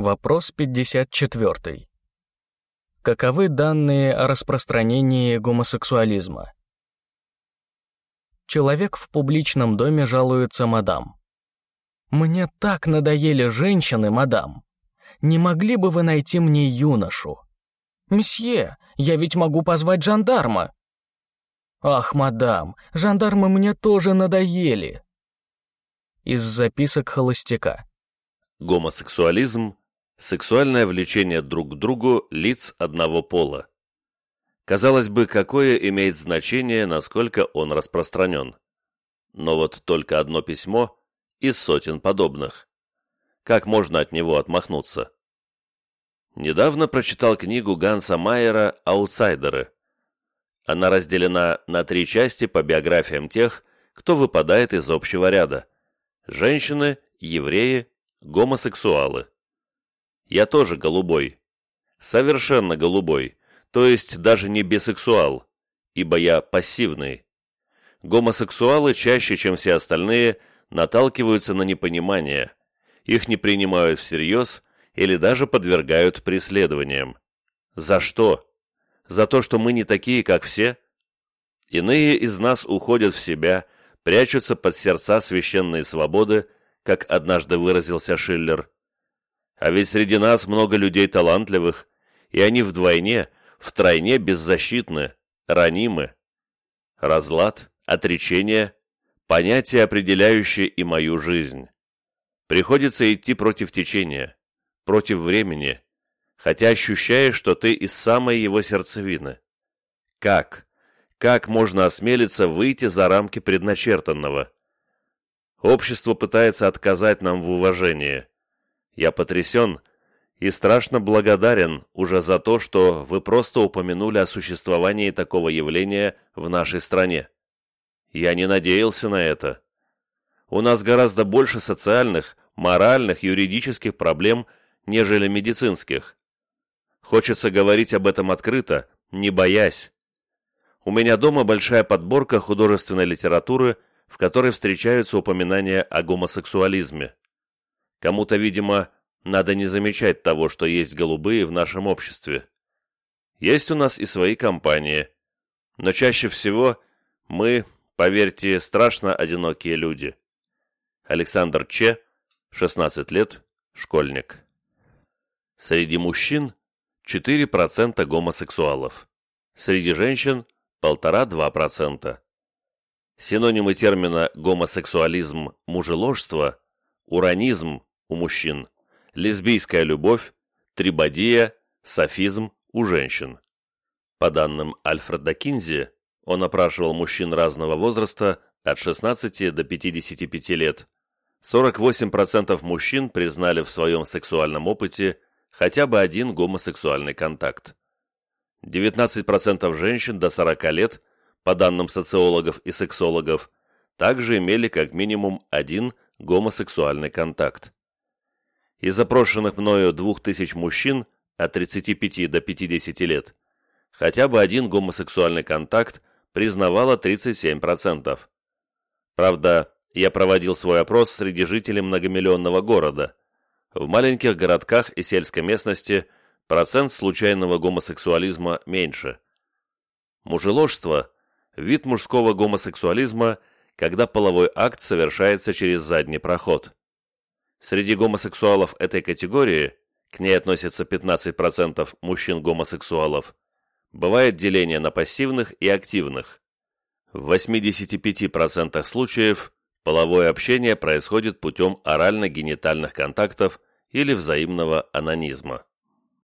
Вопрос 54. Каковы данные о распространении гомосексуализма? Человек в публичном доме жалуется мадам. «Мне так надоели женщины, мадам. Не могли бы вы найти мне юношу?» «Мсье, я ведь могу позвать жандарма». «Ах, мадам, жандармы мне тоже надоели». Из записок холостяка. Гомосексуализм – сексуальное влечение друг к другу лиц одного пола. Казалось бы, какое имеет значение, насколько он распространен. Но вот только одно письмо из сотен подобных. Как можно от него отмахнуться? Недавно прочитал книгу Ганса Майера «Аутсайдеры». Она разделена на три части по биографиям тех, кто выпадает из общего ряда. Женщины, евреи гомосексуалы. Я тоже голубой. Совершенно голубой, то есть даже не бисексуал, ибо я пассивный. Гомосексуалы чаще, чем все остальные, наталкиваются на непонимание, их не принимают всерьез или даже подвергают преследованиям. За что? За то, что мы не такие, как все? Иные из нас уходят в себя, прячутся под сердца священной свободы, как однажды выразился Шиллер. А ведь среди нас много людей талантливых, и они вдвойне, втройне беззащитны, ранимы. Разлад, отречение – понятие, определяющее и мою жизнь. Приходится идти против течения, против времени, хотя ощущаешь, что ты из самой его сердцевины. Как? Как можно осмелиться выйти за рамки предначертанного? Общество пытается отказать нам в уважении. Я потрясен и страшно благодарен уже за то, что вы просто упомянули о существовании такого явления в нашей стране. Я не надеялся на это. У нас гораздо больше социальных, моральных, юридических проблем, нежели медицинских. Хочется говорить об этом открыто, не боясь. У меня дома большая подборка художественной литературы – в которой встречаются упоминания о гомосексуализме. Кому-то, видимо, надо не замечать того, что есть голубые в нашем обществе. Есть у нас и свои компании, но чаще всего мы, поверьте, страшно одинокие люди. Александр Че, 16 лет, школьник. Среди мужчин 4% гомосексуалов, среди женщин 1,5-2%. Синонимы термина гомосексуализм – мужеложство, уранизм у мужчин, лесбийская любовь, трибадия, софизм у женщин. По данным Альфреда Кинзи, он опрашивал мужчин разного возраста от 16 до 55 лет. 48% мужчин признали в своем сексуальном опыте хотя бы один гомосексуальный контакт. 19% женщин до 40 лет по данным социологов и сексологов, также имели как минимум один гомосексуальный контакт. Из запрошенных мною 2000 мужчин от 35 до 50 лет хотя бы один гомосексуальный контакт признавало 37%. Правда, я проводил свой опрос среди жителей многомиллионного города. В маленьких городках и сельской местности процент случайного гомосексуализма меньше. Мужеложство вид мужского гомосексуализма, когда половой акт совершается через задний проход. Среди гомосексуалов этой категории, к ней относятся 15% мужчин-гомосексуалов, бывает деление на пассивных и активных. В 85% случаев половое общение происходит путем орально-генитальных контактов или взаимного анонизма.